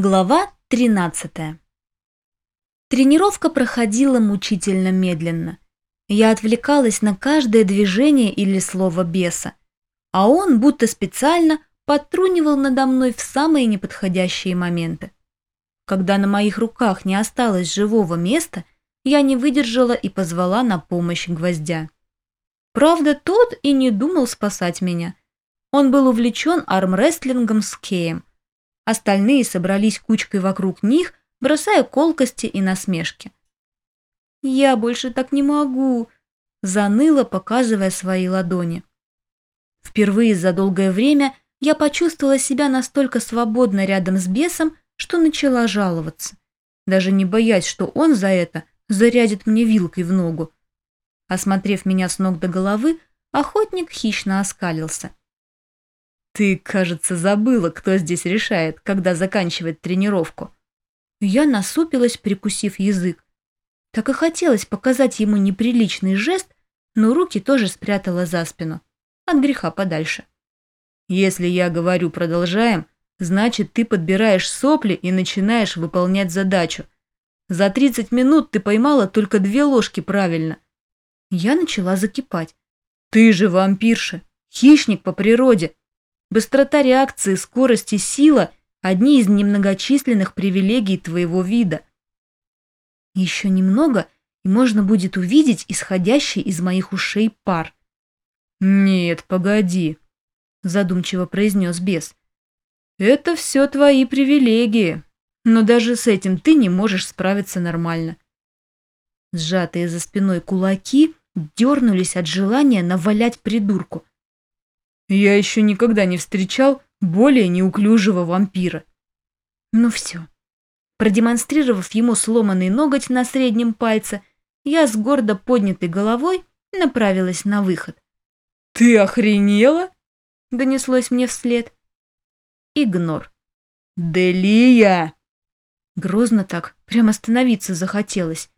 Глава 13 Тренировка проходила мучительно медленно. Я отвлекалась на каждое движение или слово беса, а он будто специально подтрунивал надо мной в самые неподходящие моменты. Когда на моих руках не осталось живого места, я не выдержала и позвала на помощь гвоздя. Правда, тот и не думал спасать меня. Он был увлечен армрестлингом с Кеем, Остальные собрались кучкой вокруг них, бросая колкости и насмешки. «Я больше так не могу», — заныла, показывая свои ладони. Впервые за долгое время я почувствовала себя настолько свободно рядом с бесом, что начала жаловаться, даже не боясь, что он за это зарядит мне вилкой в ногу. Осмотрев меня с ног до головы, охотник хищно оскалился. «Ты, кажется, забыла, кто здесь решает, когда заканчивать тренировку». Я насупилась, прикусив язык. Так и хотелось показать ему неприличный жест, но руки тоже спрятала за спину. От греха подальше. «Если я говорю «продолжаем», значит, ты подбираешь сопли и начинаешь выполнять задачу. За 30 минут ты поймала только две ложки правильно». Я начала закипать. «Ты же вампирша, хищник по природе. Быстрота реакции, скорость и сила – одни из немногочисленных привилегий твоего вида. Еще немного, и можно будет увидеть исходящий из моих ушей пар. «Нет, погоди», – задумчиво произнес бес. «Это все твои привилегии, но даже с этим ты не можешь справиться нормально». Сжатые за спиной кулаки дернулись от желания навалять придурку. Я еще никогда не встречал более неуклюжего вампира. Ну все. Продемонстрировав ему сломанный ноготь на среднем пальце, я с гордо поднятой головой направилась на выход. «Ты охренела?» — донеслось мне вслед. Игнор. «Делия!» Грозно так, прямо остановиться захотелось.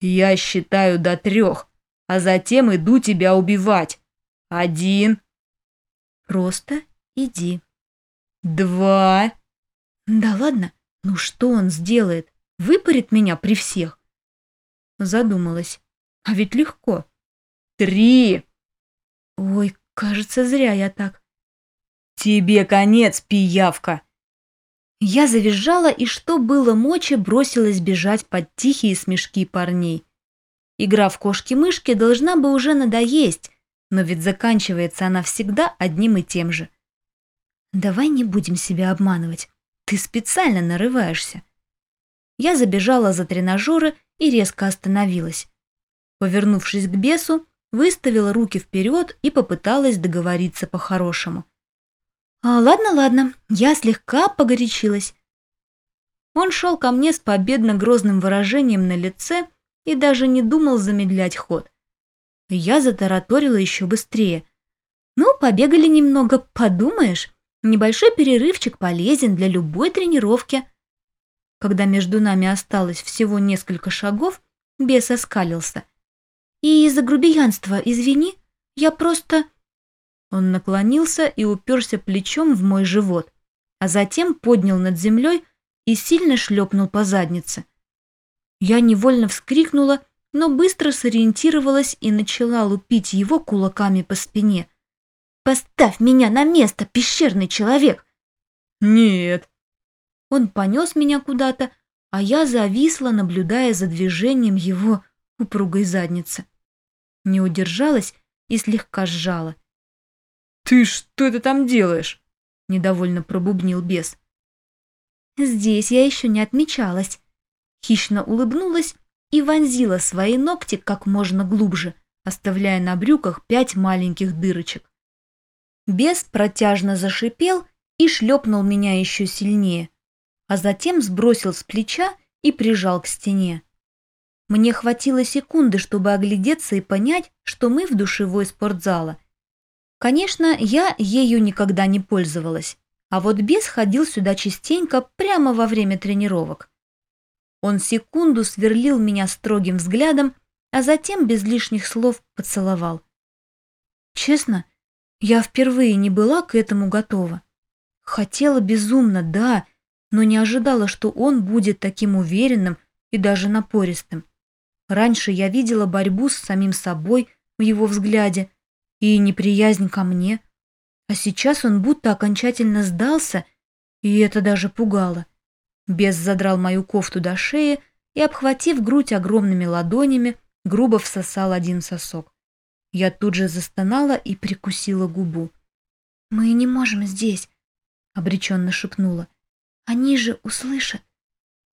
«Я считаю до трех, а затем иду тебя убивать. Один, Просто иди. Два. Да ладно, ну что он сделает? Выпарит меня при всех? Задумалась. А ведь легко. Три. Ой, кажется, зря я так. Тебе конец, пиявка. Я завизжала и, что было мочи, бросилась бежать под тихие смешки парней. Игра в кошки-мышки должна бы уже надоесть, но ведь заканчивается она всегда одним и тем же. Давай не будем себя обманывать. Ты специально нарываешься. Я забежала за тренажеры и резко остановилась. Повернувшись к бесу, выставила руки вперед и попыталась договориться по-хорошему. А, «Ладно, ладно, я слегка погорячилась». Он шел ко мне с победно-грозным выражением на лице и даже не думал замедлять ход. Я затараторила еще быстрее. «Ну, побегали немного, подумаешь. Небольшой перерывчик полезен для любой тренировки». Когда между нами осталось всего несколько шагов, бес оскалился. «И из-за грубиянства, извини, я просто...» Он наклонился и уперся плечом в мой живот, а затем поднял над землей и сильно шлепнул по заднице. Я невольно вскрикнула но быстро сориентировалась и начала лупить его кулаками по спине. «Поставь меня на место, пещерный человек!» «Нет!» Он понес меня куда-то, а я зависла, наблюдая за движением его упругой задницы. Не удержалась и слегка сжала. «Ты что это там делаешь?» — недовольно пробубнил бес. «Здесь я еще не отмечалась». Хищно улыбнулась и вонзила свои ногти как можно глубже, оставляя на брюках пять маленьких дырочек. Бес протяжно зашипел и шлепнул меня еще сильнее, а затем сбросил с плеча и прижал к стене. Мне хватило секунды, чтобы оглядеться и понять, что мы в душевой спортзала. Конечно, я ею никогда не пользовалась, а вот бес ходил сюда частенько прямо во время тренировок. Он секунду сверлил меня строгим взглядом, а затем без лишних слов поцеловал. Честно, я впервые не была к этому готова. Хотела безумно, да, но не ожидала, что он будет таким уверенным и даже напористым. Раньше я видела борьбу с самим собой в его взгляде и неприязнь ко мне, а сейчас он будто окончательно сдался, и это даже пугало. Бес задрал мою кофту до шеи и, обхватив грудь огромными ладонями, грубо всосал один сосок. Я тут же застонала и прикусила губу. «Мы не можем здесь», — обреченно шепнула. «Они же услышат».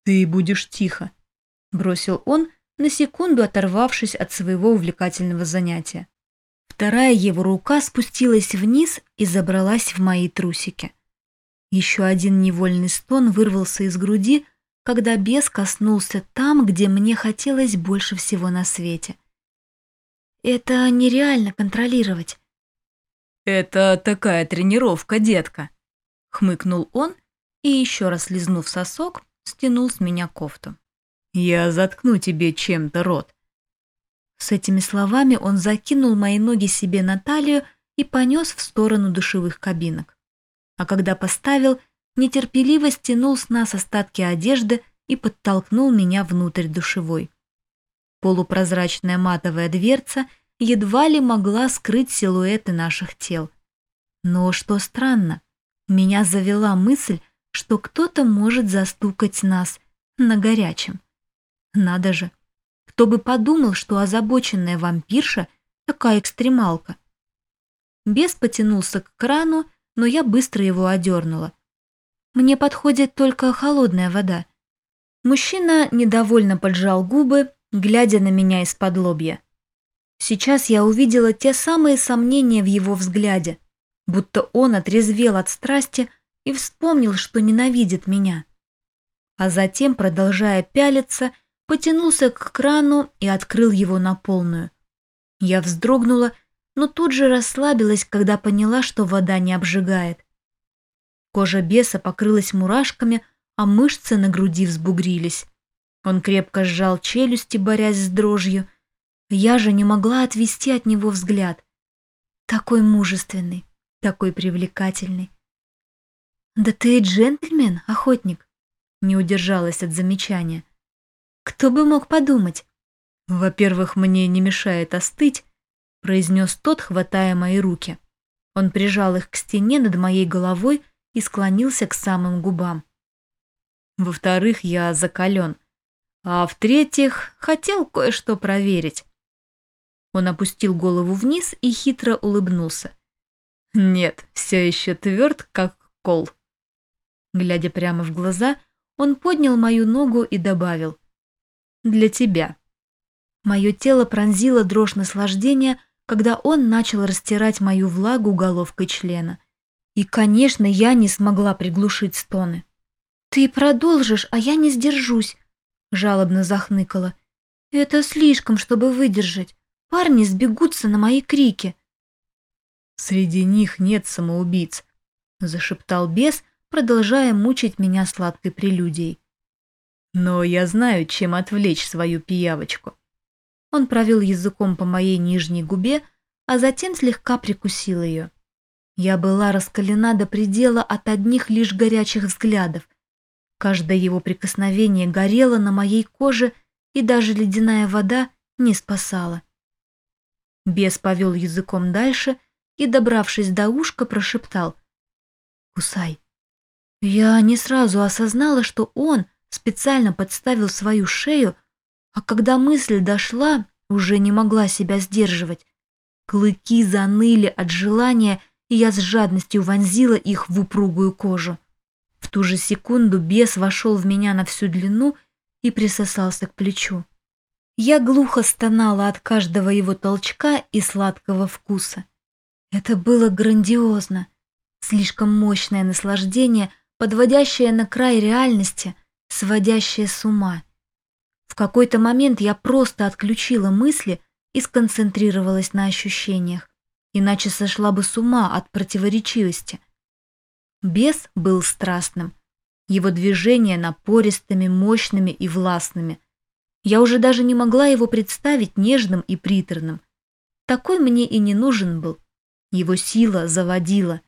«Ты будешь тихо», — бросил он, на секунду оторвавшись от своего увлекательного занятия. Вторая его рука спустилась вниз и забралась в мои трусики. Еще один невольный стон вырвался из груди, когда бес коснулся там, где мне хотелось больше всего на свете. Это нереально контролировать. «Это такая тренировка, детка», — хмыкнул он и, еще раз лизнув сосок, стянул с меня кофту. «Я заткну тебе чем-то рот». С этими словами он закинул мои ноги себе на талию и понес в сторону душевых кабинок а когда поставил, нетерпеливо стянул с нас остатки одежды и подтолкнул меня внутрь душевой. Полупрозрачная матовая дверца едва ли могла скрыть силуэты наших тел. Но, что странно, меня завела мысль, что кто-то может застукать нас на горячем. Надо же, кто бы подумал, что озабоченная вампирша такая экстремалка. Бес потянулся к крану, но я быстро его одернула. Мне подходит только холодная вода. Мужчина недовольно поджал губы, глядя на меня из-под лобья. Сейчас я увидела те самые сомнения в его взгляде, будто он отрезвел от страсти и вспомнил, что ненавидит меня. А затем, продолжая пялиться, потянулся к крану и открыл его на полную. Я вздрогнула но тут же расслабилась, когда поняла, что вода не обжигает. Кожа беса покрылась мурашками, а мышцы на груди взбугрились. Он крепко сжал челюсти, борясь с дрожью. Я же не могла отвести от него взгляд. Такой мужественный, такой привлекательный. «Да ты джентльмен, охотник!» Не удержалась от замечания. «Кто бы мог подумать?» «Во-первых, мне не мешает остыть, — произнес тот, хватая мои руки. Он прижал их к стене над моей головой и склонился к самым губам. Во-вторых, я закален. А в-третьих, хотел кое-что проверить. Он опустил голову вниз и хитро улыбнулся. Нет, все еще тверд, как кол. Глядя прямо в глаза, он поднял мою ногу и добавил. «Для тебя». Мое тело пронзило дрожь наслаждения, когда он начал растирать мою влагу головкой члена. И, конечно, я не смогла приглушить стоны. «Ты продолжишь, а я не сдержусь», — жалобно захныкала. «Это слишком, чтобы выдержать. Парни сбегутся на мои крики». «Среди них нет самоубийц», — зашептал бес, продолжая мучить меня сладкой прелюдией. «Но я знаю, чем отвлечь свою пиявочку. Он провел языком по моей нижней губе, а затем слегка прикусил ее. Я была раскалена до предела от одних лишь горячих взглядов. Каждое его прикосновение горело на моей коже, и даже ледяная вода не спасала. Бес повел языком дальше и, добравшись до ушка, прошептал «Кусай». Я не сразу осознала, что он специально подставил свою шею, а когда мысль дошла, уже не могла себя сдерживать. Клыки заныли от желания, и я с жадностью вонзила их в упругую кожу. В ту же секунду бес вошел в меня на всю длину и присосался к плечу. Я глухо стонала от каждого его толчка и сладкого вкуса. Это было грандиозно, слишком мощное наслаждение, подводящее на край реальности, сводящее с ума. В какой-то момент я просто отключила мысли и сконцентрировалась на ощущениях, иначе сошла бы с ума от противоречивости. Бес был страстным, его движения напористыми, мощными и властными. Я уже даже не могла его представить нежным и приторным. Такой мне и не нужен был. Его сила заводила.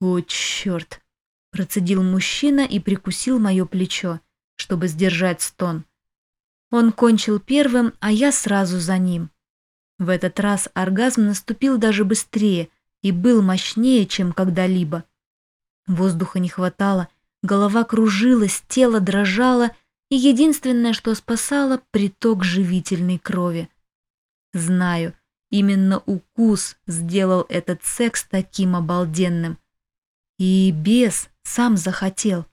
«О, черт!» — процедил мужчина и прикусил мое плечо, чтобы сдержать стон. Он кончил первым, а я сразу за ним. В этот раз оргазм наступил даже быстрее и был мощнее, чем когда-либо. Воздуха не хватало, голова кружилась, тело дрожало, и единственное, что спасало — приток живительной крови. Знаю, именно укус сделал этот секс таким обалденным. И бес сам захотел.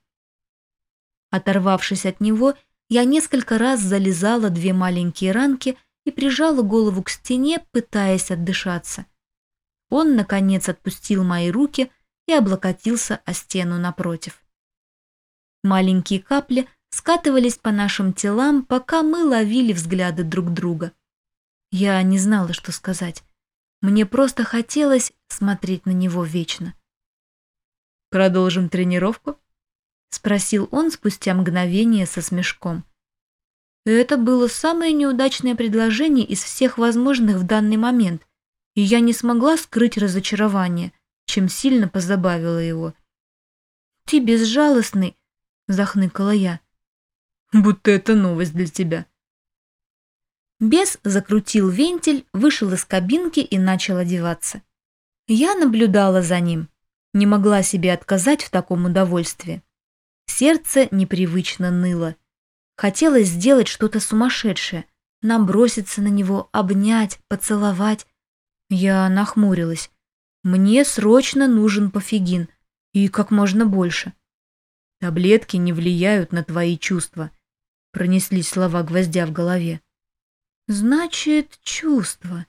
Оторвавшись от него, я несколько раз залезала две маленькие ранки и прижала голову к стене, пытаясь отдышаться. Он, наконец, отпустил мои руки и облокотился о стену напротив. Маленькие капли скатывались по нашим телам, пока мы ловили взгляды друг друга. Я не знала, что сказать. Мне просто хотелось смотреть на него вечно. «Продолжим тренировку?» — спросил он спустя мгновение со смешком. Это было самое неудачное предложение из всех возможных в данный момент, и я не смогла скрыть разочарование, чем сильно позабавила его. «Ты безжалостный», — захныкала я. «Будто это новость для тебя». Бес закрутил вентиль, вышел из кабинки и начал одеваться. Я наблюдала за ним, не могла себе отказать в таком удовольствии. Сердце непривычно ныло. Хотелось сделать что-то сумасшедшее, наброситься на него, обнять, поцеловать, я нахмурилась. Мне срочно нужен пофигин. И как можно больше. Таблетки не влияют на твои чувства. Пронеслись слова гвоздя в голове. Значит, чувства.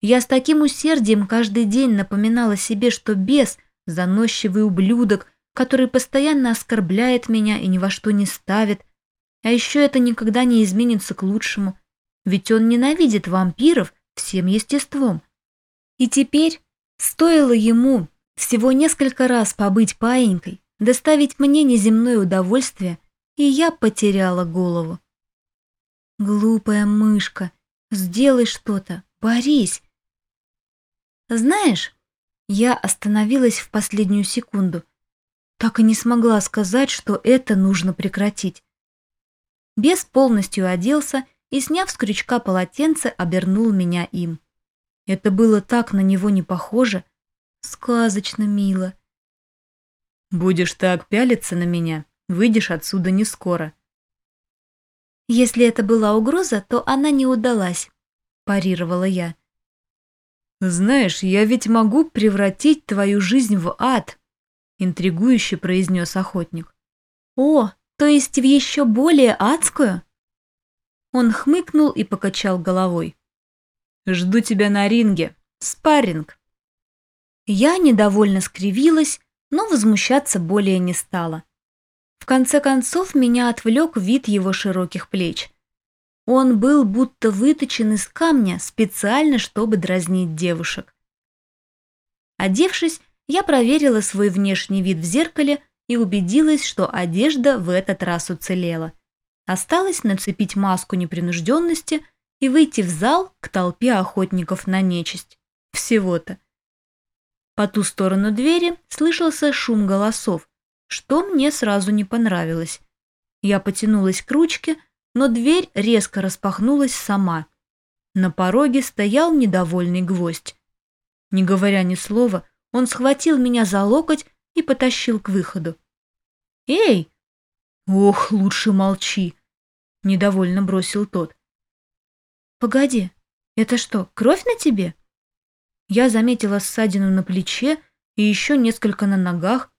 Я с таким усердием каждый день напоминала себе, что бес — заносчивый ублюдок, который постоянно оскорбляет меня и ни во что не ставит. А еще это никогда не изменится к лучшему. Ведь он ненавидит вампиров всем естеством. И теперь стоило ему всего несколько раз побыть паинькой, доставить мне неземное удовольствие, и я потеряла голову. Глупая мышка, сделай что-то, борись. Знаешь, я остановилась в последнюю секунду. Так и не смогла сказать, что это нужно прекратить. Бес полностью оделся и, сняв с крючка полотенце, обернул меня им. Это было так на него не похоже. Сказочно мило. «Будешь так пялиться на меня, выйдешь отсюда не скоро». «Если это была угроза, то она не удалась», – парировала я. «Знаешь, я ведь могу превратить твою жизнь в ад», – интригующе произнес охотник. «О, то есть в еще более адскую?» Он хмыкнул и покачал головой. Жду тебя на ринге. Спарринг. Я недовольно скривилась, но возмущаться более не стала. В конце концов, меня отвлек вид его широких плеч. Он был будто выточен из камня специально, чтобы дразнить девушек. Одевшись, я проверила свой внешний вид в зеркале и убедилась, что одежда в этот раз уцелела. Осталось нацепить маску непринужденности – и выйти в зал к толпе охотников на нечисть. Всего-то. По ту сторону двери слышался шум голосов, что мне сразу не понравилось. Я потянулась к ручке, но дверь резко распахнулась сама. На пороге стоял недовольный гвоздь. Не говоря ни слова, он схватил меня за локоть и потащил к выходу. «Эй!» «Ох, лучше молчи!» — недовольно бросил тот. «Погоди, это что, кровь на тебе?» Я заметила ссадину на плече и еще несколько на ногах.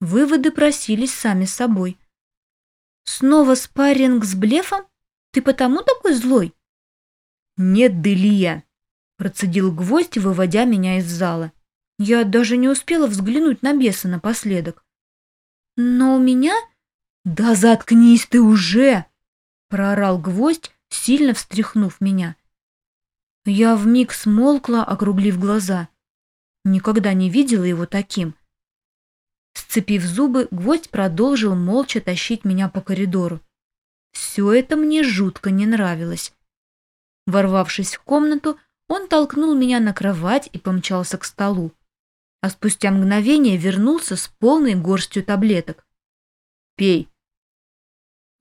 Выводы просились сами собой. «Снова спарринг с блефом? Ты потому такой злой?» «Нет, Делия», — процедил гвоздь, выводя меня из зала. Я даже не успела взглянуть на беса напоследок. «Но у меня...» «Да заткнись ты уже!» — проорал гвоздь, сильно встряхнув меня. Я вмиг смолкла, округлив глаза. Никогда не видела его таким. Сцепив зубы, гвоздь продолжил молча тащить меня по коридору. Все это мне жутко не нравилось. Ворвавшись в комнату, он толкнул меня на кровать и помчался к столу. А спустя мгновение вернулся с полной горстью таблеток. «Пей».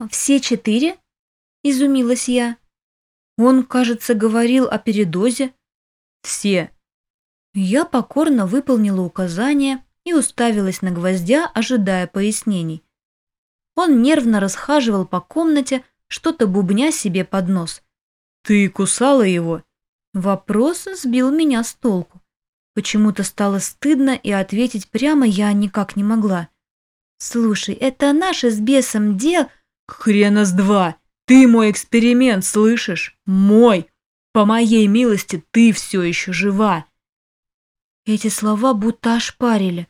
«Все четыре?» – изумилась я. Он, кажется, говорил о передозе. «Все». Я покорно выполнила указание и уставилась на гвоздя, ожидая пояснений. Он нервно расхаживал по комнате, что-то бубня себе под нос. «Ты кусала его?» Вопрос сбил меня с толку. Почему-то стало стыдно, и ответить прямо я никак не могла. «Слушай, это наше с бесом дел...» «Хрена с два! Ты мой эксперимент, слышишь? Мой! По моей милости ты все еще жива!» Эти слова будто ошпарили.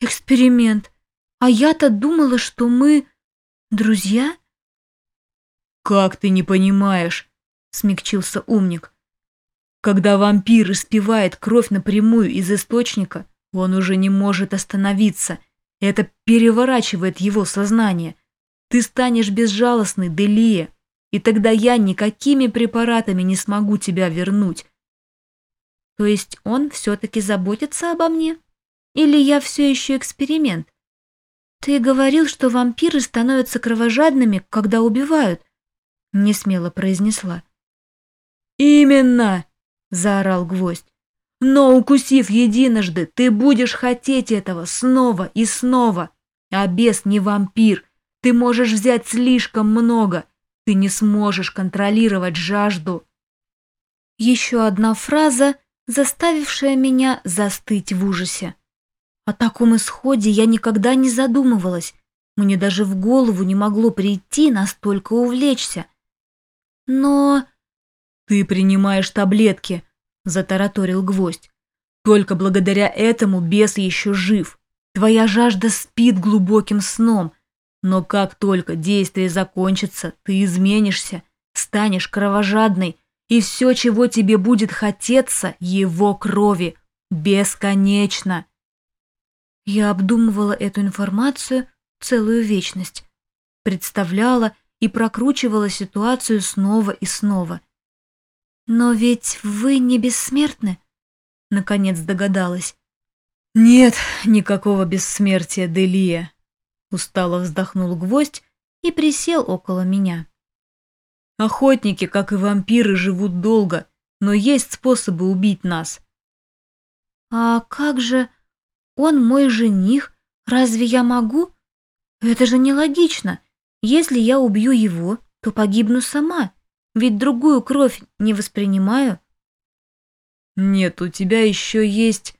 «Эксперимент! А я-то думала, что мы... друзья?» «Как ты не понимаешь?» — смягчился умник. Когда вампир испивает кровь напрямую из источника, он уже не может остановиться. Это переворачивает его сознание. Ты станешь безжалостной, Делия, и тогда я никакими препаратами не смогу тебя вернуть. То есть он все-таки заботится обо мне? Или я все еще эксперимент? Ты говорил, что вампиры становятся кровожадными, когда убивают, не смело произнесла. Именно! — заорал гвоздь. «Но укусив единожды, ты будешь хотеть этого снова и снова. А бес не вампир. Ты можешь взять слишком много. Ты не сможешь контролировать жажду». Еще одна фраза, заставившая меня застыть в ужасе. О таком исходе я никогда не задумывалась. Мне даже в голову не могло прийти настолько увлечься. Но «Ты принимаешь таблетки», — затараторил гвоздь. «Только благодаря этому бес еще жив. Твоя жажда спит глубоким сном. Но как только действие закончится, ты изменишься, станешь кровожадной, и все, чего тебе будет хотеться, его крови. Бесконечно». Я обдумывала эту информацию целую вечность. Представляла и прокручивала ситуацию снова и снова — «Но ведь вы не бессмертны?» Наконец догадалась. «Нет никакого бессмертия, Делия», — устало вздохнул гвоздь и присел около меня. «Охотники, как и вампиры, живут долго, но есть способы убить нас». «А как же... Он мой жених, разве я могу? Это же нелогично. Если я убью его, то погибну сама». Ведь другую кровь не воспринимаю. Нет, у тебя еще есть...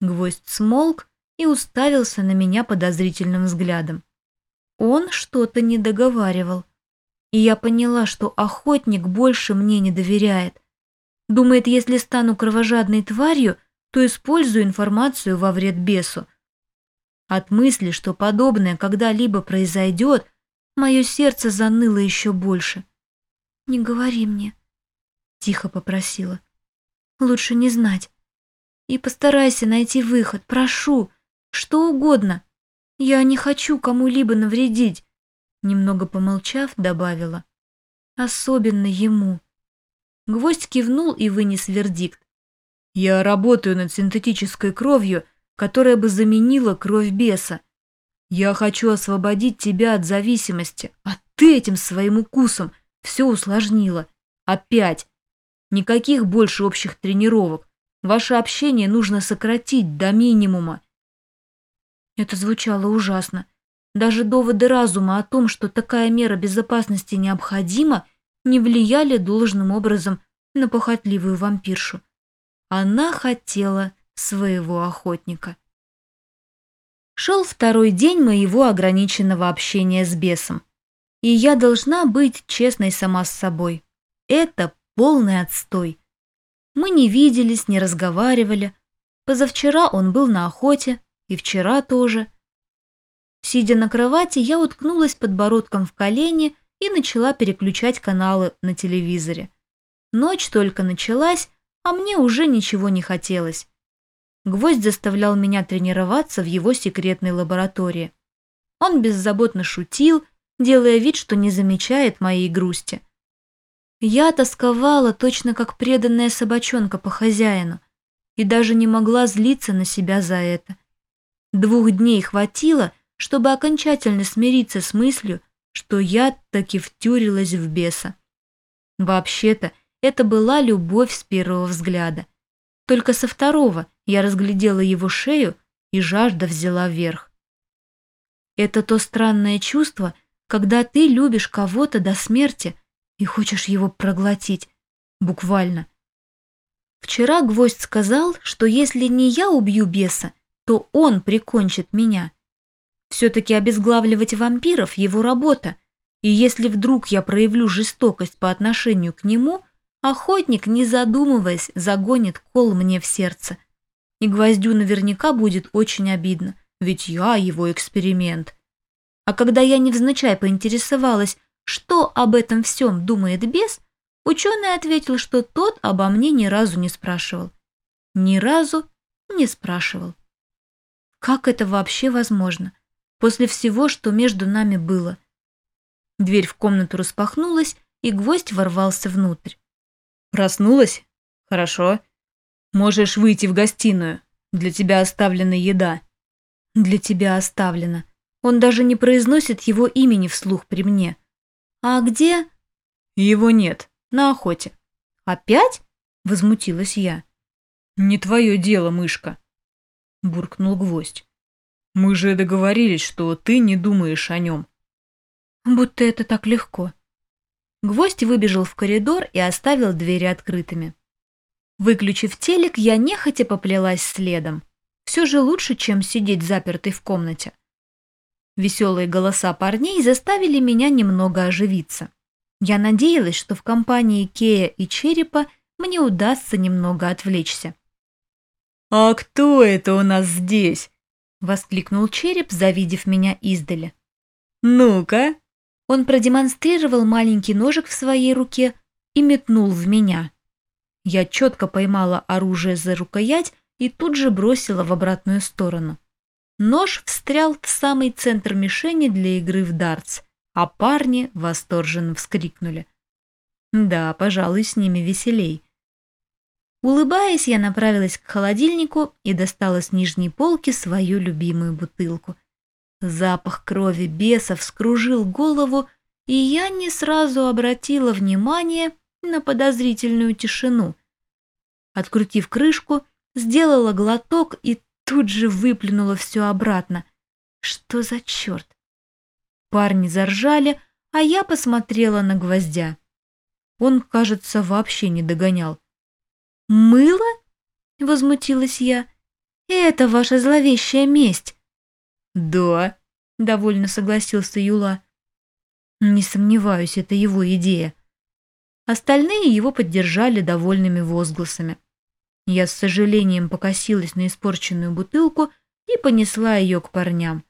Гвоздь смолк и уставился на меня подозрительным взглядом. Он что-то не договаривал. И я поняла, что охотник больше мне не доверяет. Думает, если стану кровожадной тварью, то использую информацию во вред бесу. От мысли, что подобное когда-либо произойдет, мое сердце заныло еще больше. «Не говори мне», — тихо попросила. «Лучше не знать. И постарайся найти выход, прошу, что угодно. Я не хочу кому-либо навредить», — немного помолчав, добавила. «Особенно ему». Гвоздь кивнул и вынес вердикт. «Я работаю над синтетической кровью, которая бы заменила кровь беса. Я хочу освободить тебя от зависимости, а ты этим своим укусом все усложнило. Опять. Никаких больше общих тренировок. Ваше общение нужно сократить до минимума. Это звучало ужасно. Даже доводы разума о том, что такая мера безопасности необходима, не влияли должным образом на похотливую вампиршу. Она хотела своего охотника. Шел второй день моего ограниченного общения с бесом. И я должна быть честной сама с собой. Это полный отстой. Мы не виделись, не разговаривали. Позавчера он был на охоте, и вчера тоже. Сидя на кровати, я уткнулась подбородком в колени и начала переключать каналы на телевизоре. Ночь только началась, а мне уже ничего не хотелось. Гвоздь заставлял меня тренироваться в его секретной лаборатории. Он беззаботно шутил, делая вид, что не замечает моей грусти. Я тосковала точно как преданная собачонка по хозяину. и даже не могла злиться на себя за это. Двух дней хватило, чтобы окончательно смириться с мыслью, что я таки втюрилась в беса. Вообще-то, это была любовь с первого взгляда. Только со второго я разглядела его шею, и жажда взяла верх. Это то странное чувство, когда ты любишь кого-то до смерти и хочешь его проглотить, буквально. Вчера Гвоздь сказал, что если не я убью беса, то он прикончит меня. Все-таки обезглавливать вампиров – его работа, и если вдруг я проявлю жестокость по отношению к нему, охотник, не задумываясь, загонит кол мне в сердце. И Гвоздю наверняка будет очень обидно, ведь я его эксперимент. А когда я невзначай поинтересовалась, что об этом всем думает бес, ученый ответил, что тот обо мне ни разу не спрашивал. Ни разу не спрашивал. Как это вообще возможно? После всего, что между нами было – Дверь в комнату распахнулась, и гвоздь ворвался внутрь. «Проснулась? Хорошо. Можешь выйти в гостиную. Для тебя оставлена еда». «Для тебя оставлена. Он даже не произносит его имени вслух при мне. А где?» «Его нет. На охоте». «Опять?» — возмутилась я. «Не твое дело, мышка», — буркнул гвоздь. «Мы же договорились, что ты не думаешь о нем». Будто это так легко. Гвоздь выбежал в коридор и оставил двери открытыми. Выключив телек, я нехотя поплелась следом. Все же лучше, чем сидеть запертой в комнате. Веселые голоса парней заставили меня немного оживиться. Я надеялась, что в компании Кея и Черепа мне удастся немного отвлечься. «А кто это у нас здесь?» — воскликнул Череп, завидев меня издали. «Ну-ка, он продемонстрировал маленький ножик в своей руке и метнул в меня. Я четко поймала оружие за рукоять и тут же бросила в обратную сторону. Нож встрял в самый центр мишени для игры в дартс, а парни восторженно вскрикнули. Да, пожалуй, с ними веселей. Улыбаясь, я направилась к холодильнику и достала с нижней полки свою любимую бутылку – Запах крови беса вскружил голову, и я не сразу обратила внимание на подозрительную тишину. Открутив крышку, сделала глоток и тут же выплюнула все обратно. Что за черт? Парни заржали, а я посмотрела на гвоздя. Он, кажется, вообще не догонял. «Мыло?» — возмутилась я. «Это ваша зловещая месть. «Да», — довольно согласился Юла. «Не сомневаюсь, это его идея». Остальные его поддержали довольными возгласами. Я с сожалением покосилась на испорченную бутылку и понесла ее к парням.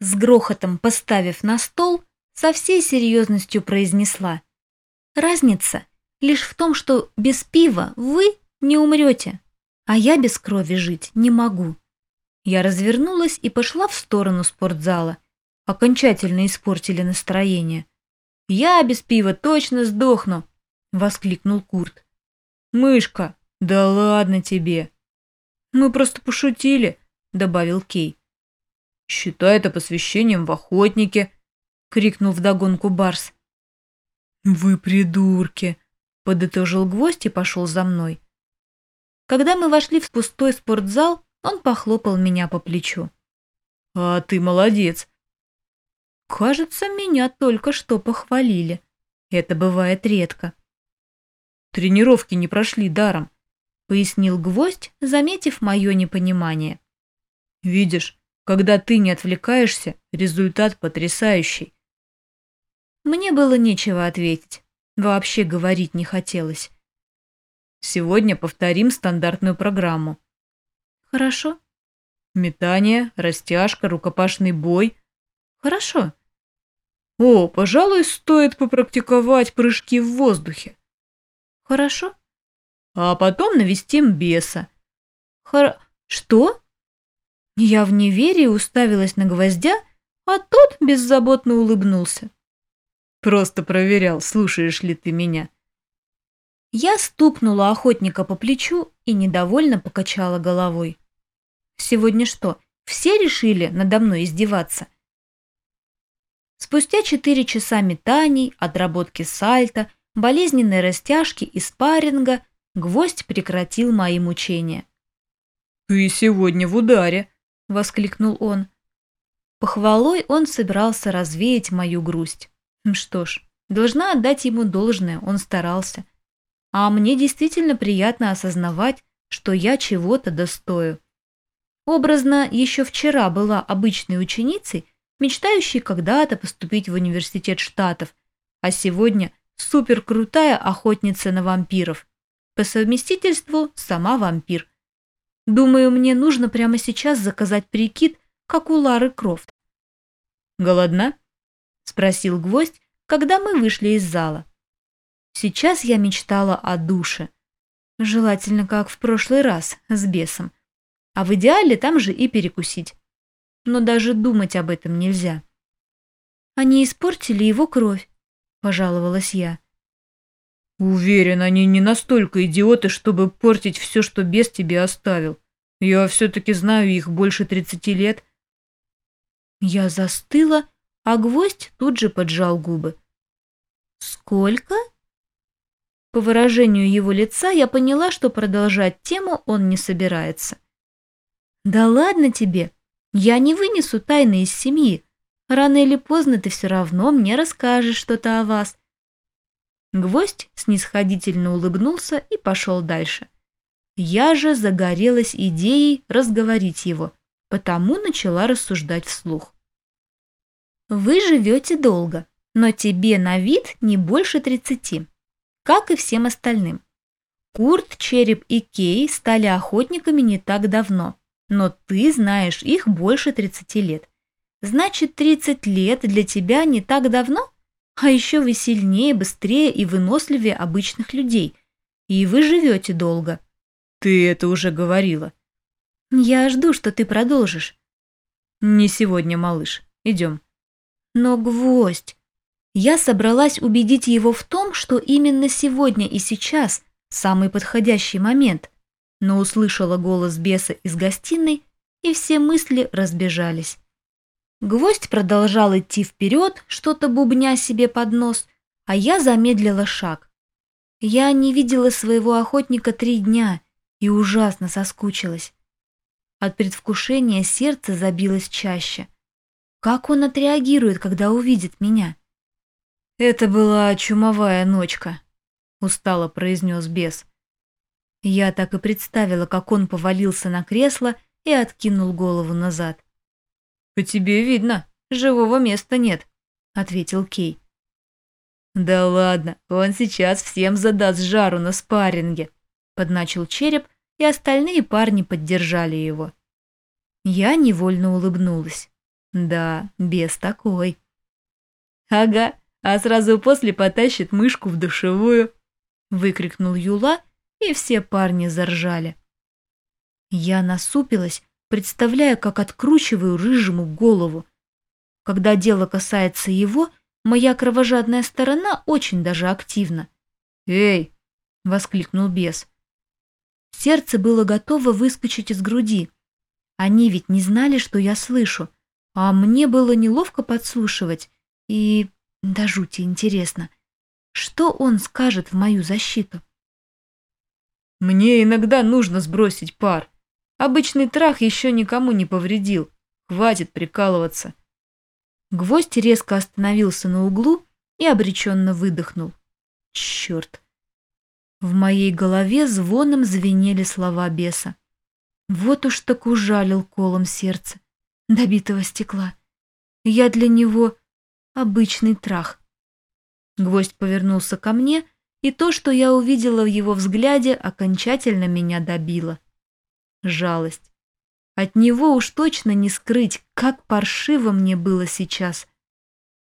С грохотом поставив на стол, со всей серьезностью произнесла. «Разница лишь в том, что без пива вы не умрете, а я без крови жить не могу». Я развернулась и пошла в сторону спортзала. Окончательно испортили настроение. «Я без пива точно сдохну!» — воскликнул Курт. «Мышка, да ладно тебе!» «Мы просто пошутили», — добавил Кей. «Считай это посвящением в охотнике», — крикнул вдогонку Барс. «Вы придурки!» — подытожил гвоздь и пошел за мной. Когда мы вошли в пустой спортзал, он похлопал меня по плечу. «А ты молодец!» «Кажется, меня только что похвалили. Это бывает редко». «Тренировки не прошли даром», — пояснил гвоздь, заметив мое непонимание. «Видишь, когда ты не отвлекаешься, результат потрясающий». Мне было нечего ответить. Вообще говорить не хотелось. Сегодня повторим стандартную программу. Хорошо. Метание, растяжка, рукопашный бой. Хорошо. О, пожалуй, стоит попрактиковать прыжки в воздухе. Хорошо. А потом навестим беса. Хор... Что? Я в неверии уставилась на гвоздя, а тот беззаботно улыбнулся. Просто проверял, слушаешь ли ты меня. Я стукнула охотника по плечу и недовольно покачала головой. Сегодня что, все решили надо мной издеваться? Спустя четыре часа метаний, отработки сальта, болезненной растяжки и спарринга гвоздь прекратил мои мучения. «Ты сегодня в ударе!» — воскликнул он. Похвалой он собирался развеять мою грусть. Что ж, должна отдать ему должное, он старался. А мне действительно приятно осознавать, что я чего-то достою. Образно, еще вчера была обычной ученицей, мечтающей когда-то поступить в университет Штатов, а сегодня суперкрутая охотница на вампиров. По совместительству сама вампир. Думаю, мне нужно прямо сейчас заказать прикид, как у Лары Крофт. «Голодна?» – спросил гвоздь, когда мы вышли из зала. Сейчас я мечтала о душе. Желательно, как в прошлый раз, с бесом. А в идеале там же и перекусить. Но даже думать об этом нельзя. Они испортили его кровь, пожаловалась я. Уверен, они не настолько идиоты, чтобы портить все, что бес тебе оставил. Я все-таки знаю их больше тридцати лет. Я застыла, а гвоздь тут же поджал губы. «Сколько?» По выражению его лица я поняла, что продолжать тему он не собирается. «Да ладно тебе, я не вынесу тайны из семьи. Рано или поздно ты все равно мне расскажешь что-то о вас». Гвоздь снисходительно улыбнулся и пошел дальше. Я же загорелась идеей разговорить его, потому начала рассуждать вслух. Вы живете долго, но тебе на вид не больше тридцати, как и всем остальным. Курт, Череп и Кей стали охотниками не так давно, но ты знаешь их больше 30 лет. Значит, 30 лет для тебя не так давно? А еще вы сильнее, быстрее и выносливее обычных людей. И вы живете долго. Ты это уже говорила. Я жду, что ты продолжишь. Не сегодня, малыш. Идем. Но гвоздь. Я собралась убедить его в том, что именно сегодня и сейчас самый подходящий момент, но услышала голос беса из гостиной, и все мысли разбежались. Гвоздь продолжал идти вперед, что-то бубня себе под нос, а я замедлила шаг. Я не видела своего охотника три дня и ужасно соскучилась. От предвкушения сердце забилось чаще. Как он отреагирует, когда увидит меня? «Это была чумовая ночка», — устало произнес бес. Я так и представила, как он повалился на кресло и откинул голову назад. «По тебе видно, живого места нет», — ответил Кей. «Да ладно, он сейчас всем задаст жару на спарринге», — подначил череп, и остальные парни поддержали его. Я невольно улыбнулась. Да, без такой. «Ага, а сразу после потащит мышку в душевую», — выкрикнул Юла, и все парни заржали. Я насупилась, представляя, как откручиваю рыжему голову. Когда дело касается его, моя кровожадная сторона очень даже активна. «Эй!» — воскликнул бес. Сердце было готово выскочить из груди. Они ведь не знали, что я слышу, а мне было неловко подслушивать, и до жути интересно, что он скажет в мою защиту. «Мне иногда нужно сбросить пар. Обычный трах еще никому не повредил. Хватит прикалываться». Гвоздь резко остановился на углу и обреченно выдохнул. «Черт!» В моей голове звоном звенели слова беса. Вот уж так ужалил колом сердце, добитого стекла. Я для него обычный трах. Гвоздь повернулся ко мне, и то, что я увидела в его взгляде, окончательно меня добило. Жалость. От него уж точно не скрыть, как паршиво мне было сейчас.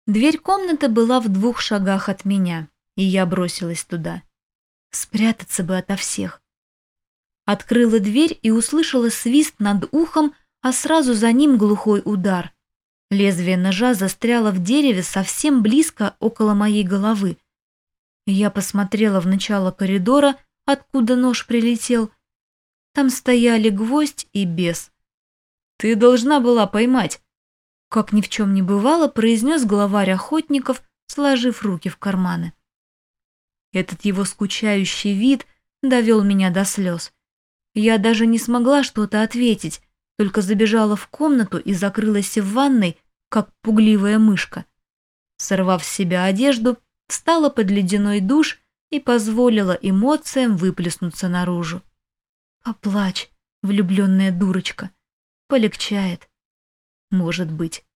Дверь комнаты была в двух шагах от меня, и я бросилась туда. Спрятаться бы ото всех. Открыла дверь и услышала свист над ухом, а сразу за ним глухой удар. Лезвие ножа застряло в дереве совсем близко около моей головы. Я посмотрела в начало коридора, откуда нож прилетел. Там стояли гвоздь и бес. «Ты должна была поймать», — как ни в чем не бывало, произнес главарь охотников, сложив руки в карманы. Этот его скучающий вид довел меня до слез. Я даже не смогла что-то ответить, только забежала в комнату и закрылась в ванной, как пугливая мышка. Сорвав с себя одежду, встала под ледяной душ и позволила эмоциям выплеснуться наружу. Поплачь, влюбленная дурочка. Полегчает. Может быть.